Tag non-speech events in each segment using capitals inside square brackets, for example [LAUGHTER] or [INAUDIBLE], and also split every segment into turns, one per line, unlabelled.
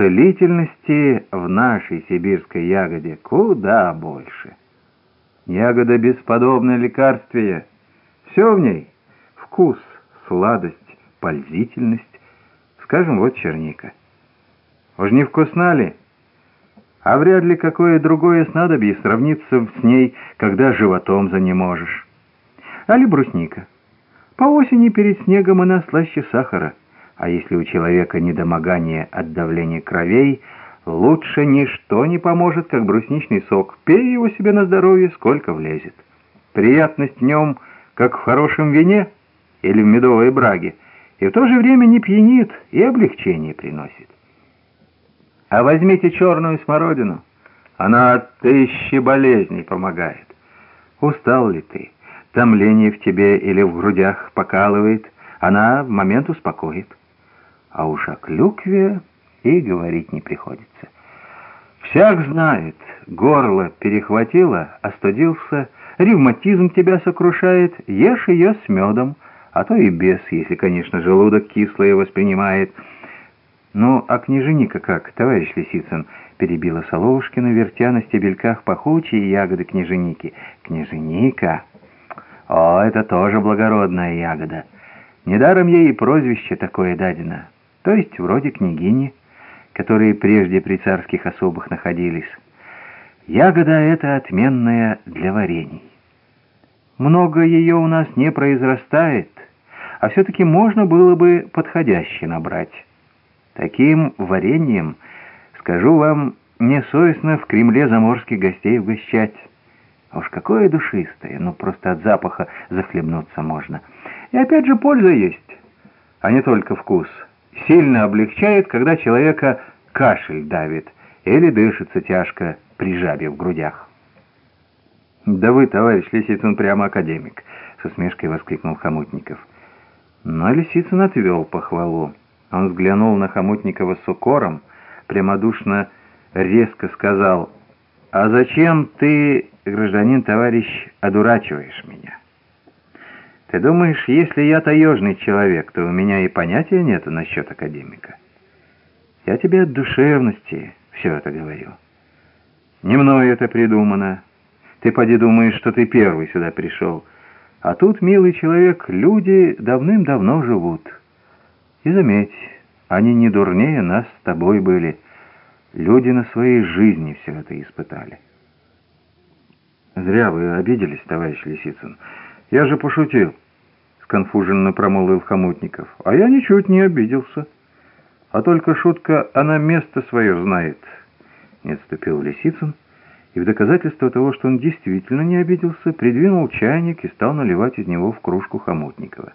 целительности в нашей сибирской ягоде куда больше. Ягода бесподобное лекарствие. Все в ней — вкус, сладость, пользительность. Скажем, вот черника. Уж не вкусна ли? А вряд ли какое другое снадобье сравнится с ней, когда животом занеможешь. Али брусника. По осени перед снегом она слаще сахара. А если у человека недомогание от давления кровей, лучше ничто не поможет, как брусничный сок. Пей его себе на здоровье, сколько влезет. Приятность в нем, как в хорошем вине или в медовой браге, и в то же время не пьянит и облегчение приносит. А возьмите черную смородину, она от тысячи болезней помогает. Устал ли ты? Томление в тебе или в грудях покалывает, она в момент успокоит а уж о клюкве и говорить не приходится. Всяк знает, горло перехватило, остудился, ревматизм тебя сокрушает, ешь ее с медом, а то и без, если, конечно, желудок кислое воспринимает. «Ну, а княженика как, товарищ Лисицын?» — перебила Соловушкина, вертя на стебельках пахучие ягоды княженики. «Княженика? О, это тоже благородная ягода. Недаром ей и прозвище такое дадено» то есть вроде княгини, которые прежде при царских особых находились. Ягода эта отменная для варений. Много ее у нас не произрастает, а все-таки можно было бы подходяще набрать. Таким вареньем, скажу вам, мне совестно в Кремле заморских гостей угощать. А уж какое душистое, ну просто от запаха захлебнуться можно. И опять же польза есть, а не только вкус сильно облегчает, когда человека кашель давит или дышится тяжко при жабе в грудях. «Да вы, товарищ Лисицын, прямо академик!» — с усмешкой воскликнул Хомутников. Но Лисицын отвел похвалу. Он взглянул на Хомутникова с укором, прямодушно, резко сказал, «А зачем ты, гражданин товарищ, одурачиваешь меня?» Ты думаешь, если я таежный человек, то у меня и понятия нету насчет академика? Я тебе от душевности все это говорю. Не мною это придумано. Ты поди думаешь, что ты первый сюда пришел. А тут, милый человек, люди давным-давно живут. И заметь, они не дурнее нас с тобой были. Люди на своей жизни все это испытали. Зря вы обиделись, товарищ Лисицын. «Я же пошутил», — сконфуженно промолвил Хомутников. «А я ничуть не обиделся. А только шутка, она место свое знает». Не отступил Лисицын, и в доказательство того, что он действительно не обиделся, придвинул чайник и стал наливать из него в кружку Хомутникова.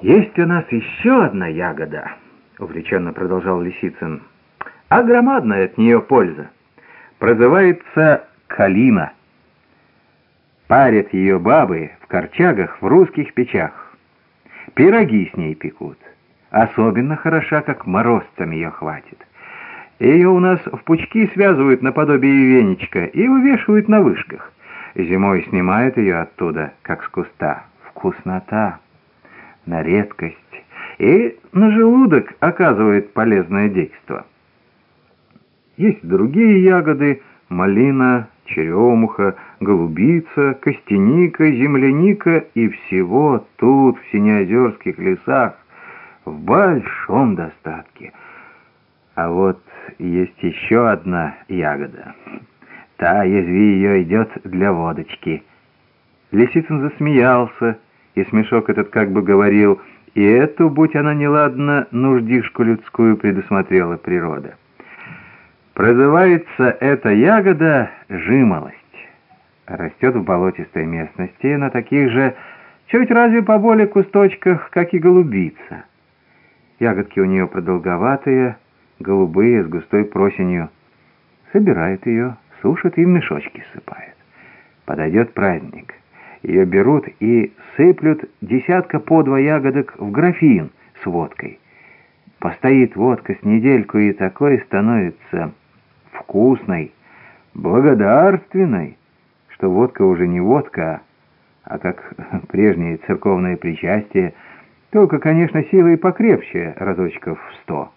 «Есть у нас еще одна ягода», — увлеченно продолжал Лисицын, — «а громадная от нее польза. Прозывается калина». Парят ее бабы в корчагах в русских печах. Пироги с ней пекут. Особенно хороша, как морозцам ее хватит. Ее у нас в пучки связывают наподобие веничка и увешивают на вышках. Зимой снимают ее оттуда, как с куста. Вкуснота, на редкость. И на желудок оказывает полезное действие. Есть другие ягоды, малина, черемуха, голубица, костяника, земляника и всего тут, в синеозерских лесах, в большом достатке. А вот есть еще одна ягода. Та, язви ее, идет для водочки. Лисицын засмеялся, и смешок этот как бы говорил, и эту, будь она неладна, нуждишку людскую предусмотрела природа. Прозывается эта ягода жимолость. Растет в болотистой местности, на таких же, чуть разве поболее кусточках, как и голубица. Ягодки у нее продолговатые, голубые, с густой просенью. Собирает ее, сушит и в мешочки сыпает. Подойдет праздник. Ее берут и сыплют десятка по два ягодок в графин с водкой. Постоит водка с недельку, и такой становится вкусной, благодарственной, что водка уже не водка, а как [LAUGHS] прежнее церковное причастие, только, конечно, силой покрепче разочков в сто.